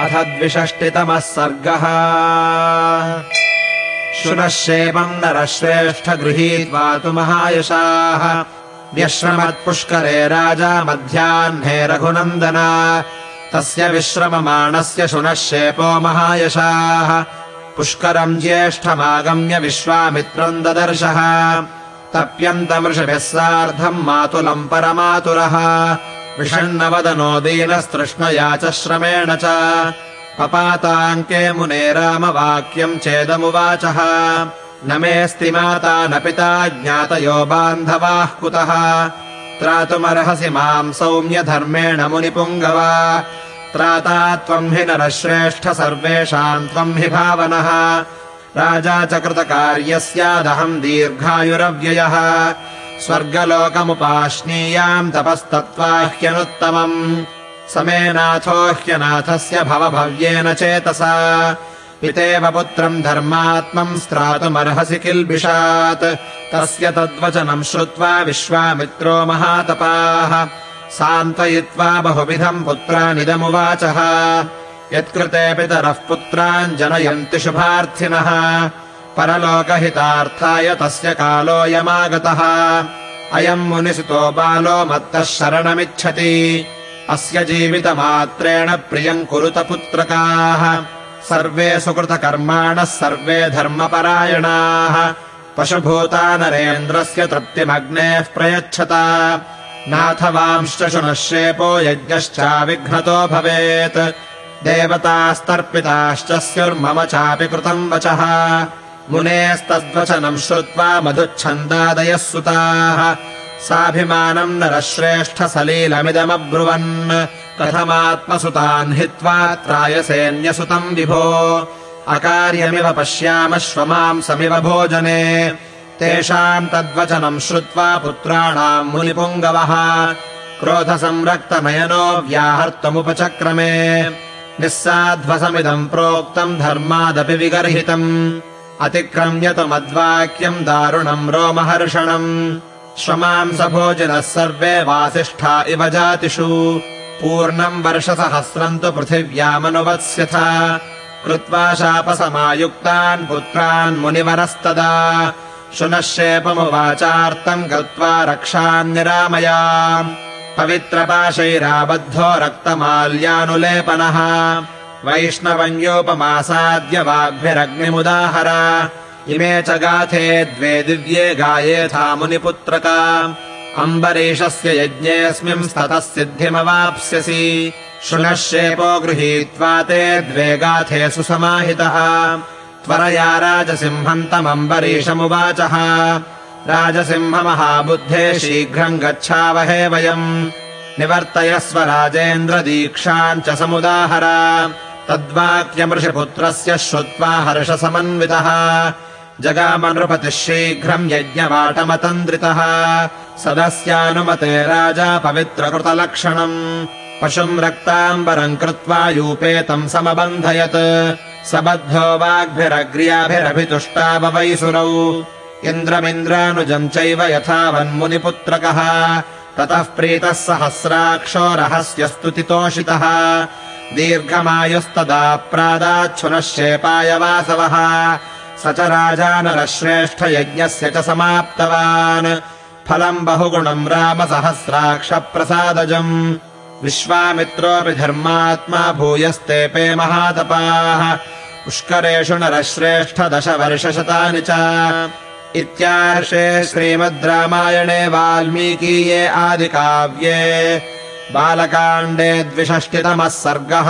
अथ द्विषष्टितमः सर्गः शुनश्चेपम् नरश्रेष्ठ गृहीत्वा तु महायशाः व्यश्रमत्पुष्करे राजा मध्याह्ने रघुनन्दन। तस्य विश्रममाणस्य शुनश्चेपो महायशाः पुष्करम् ज्येष्ठमागम्य विश्वामित्रम् ददर्शः। तप्यन्तमृषभिः सार्धम् मातुलम् परमातुरः विषण्णवदनो दीनस्तृष्णया च श्रमेण च। पपाताङ्के मुने रामवाक्यम् चेदमुवाचः। न मेऽस्ति माता न पिता ज्ञातयो बान्धवाः कुतः। त्रातुमर्हसि माम् सौम्यधर्मेण मुनिपुङ्गवा। त्राता त्वम् हि नरश्रेष्ठ सर्वेषाम् त्वम् हि भावनः। राजा च कृतकार्यस्यादहम् दीर्घायुरव्ययः स्वर्गलोकमुपाश्नीयाम् तपस्तत्त्वा ह्यनुत्तमम् समेनाथो ह्यनाथस्य भव भव्येन चेतसा। पितेव पुत्रम् धर्मात्मम् स्त्रातुमर्हसि किल्बिषात्। तस्य तद्वचनम् श्रुत्वा विश्वामित्रो महातपाः। सान्त्वयित्वा बहुविधम् पुत्रानिदमुवाचः। यत्कृते पितरः पुत्रान् जनयन्ति शुभार्थिनः परलोकहितार्थाय तस्य कालोऽयमागतः अयम् मुनिसुतो बालो मत्तः शरणमिच्छति। अस्य जीवितमात्रेण प्रियम् कुरुत पुत्रकाः सर्वे सुकृतकर्माणः सर्वे धर्मपरायणाः। पशुभूता नरेन्द्रस्य तृप्तिमग्नेः प्रयच्छता। नाथवांश्च शुनश्चेपो यज्ञश्चाविघ्नतो भवेत्। देवतास्तर्पिताश्च स्युर्मम चापि कृतम् वचः मुनेस्तद्वचनम् श्रुत्वा मधुच्छन्दादयः सुताः। साभिमानम् नरश्रेष्ठ सलीलमिदमब्रुवन् कथमात्मसुतान् हित्वा त्रायसेऽन्यसुतम् विभो। अकार्यमिव पश्यामश्वमांसमिव भोजने। तेषाम् तद्वचनम् श्रुत्वा पुत्राणाम् मुनिपुङ्गवः। क्रोधसंरक्तनयनो व्याहर्तमुपचक्रमे। निस्साध्वसमिदम् प्रोक्तम् धर्मादपि विगर्हितम् अतिक्रम्य तु मद्वाक्यम् दारुणम् रोमहर्षणम् श्वमांसभोजिनः सर्वे वासिष्ठा इव जातिषु। पूर्णम् वर्षसहस्रम् तु पृथिव्यामनुवत्स्यथ। कृत्वा शापसमायुक्तान् पुत्रान् मुनिवरस्तदा। शुनश्चेपमुवाचार्तम् गत्वा रक्षान्निरामया पवित्रपाशैराबद्धो रक्तमाल्यानुलेपनः वैष्णवन्योपमासाद्य वाग्भिरग्निमुदाहर इमे च गाथे द्वे दिव्ये गायेथा मुनिपुत्रका। अम्बरीशस्य यज्ञेऽस्मिंस्ततः सिद्धिमवाप्स्यसि। शुनश्चेपो गृहीत्वा ते द्वे गाथे सुसमाहितः। त्वरया राजसिंहम् तमम्बरीशमुवाचः राजसिंहमहाबुद्धे शीघ्रम् गच्छावहे वयम्। निवर्तयस्व राजेन्द्रदीक्षाम् च समुदाहर तद्वाक्यमृषिपुत्रस्य श्रुत्वा हर्षसमन्वितः। जगामनृपतिः शीघ्रम् यज्ञवाटमतन्द्रितः। सदस्यानुमते राजा पवित्रकृतलक्षणम्। पशुम् रक्ताम्बरम् कृत्वा यूपेतम् समबन्धयत्। सबद्धो वाग्भिरग्र्याभिरभितुष्टाववैसुरौ। इन्द्रमिन्द्रानुजम् चैव यथावन्मुनिपुत्रकः। ततः प्रीतः सहस्राक्षो रहस्यस्तुतितोषितः दीर्घमायुस्तदा प्रादाच्छुनश्चेपाय वासवः स च राजानरश्रेष्ठयज्ञस्य च समाप्तवान्। फलम् बहुगुणम् रामसहस्राक्षप्रसादजम्। विश्वामित्रोऽपि धर्मात्मा भूयस्तेऽपे महातपाः। पुष्करेषु नरश्रेष्ठ दशवर्षशतानि च। इत्यार्षे श्रीमद् रामायणे वाल्मीकीये आदिकाव्ये बालकाण्डे द्विषष्टितमः सर्गः।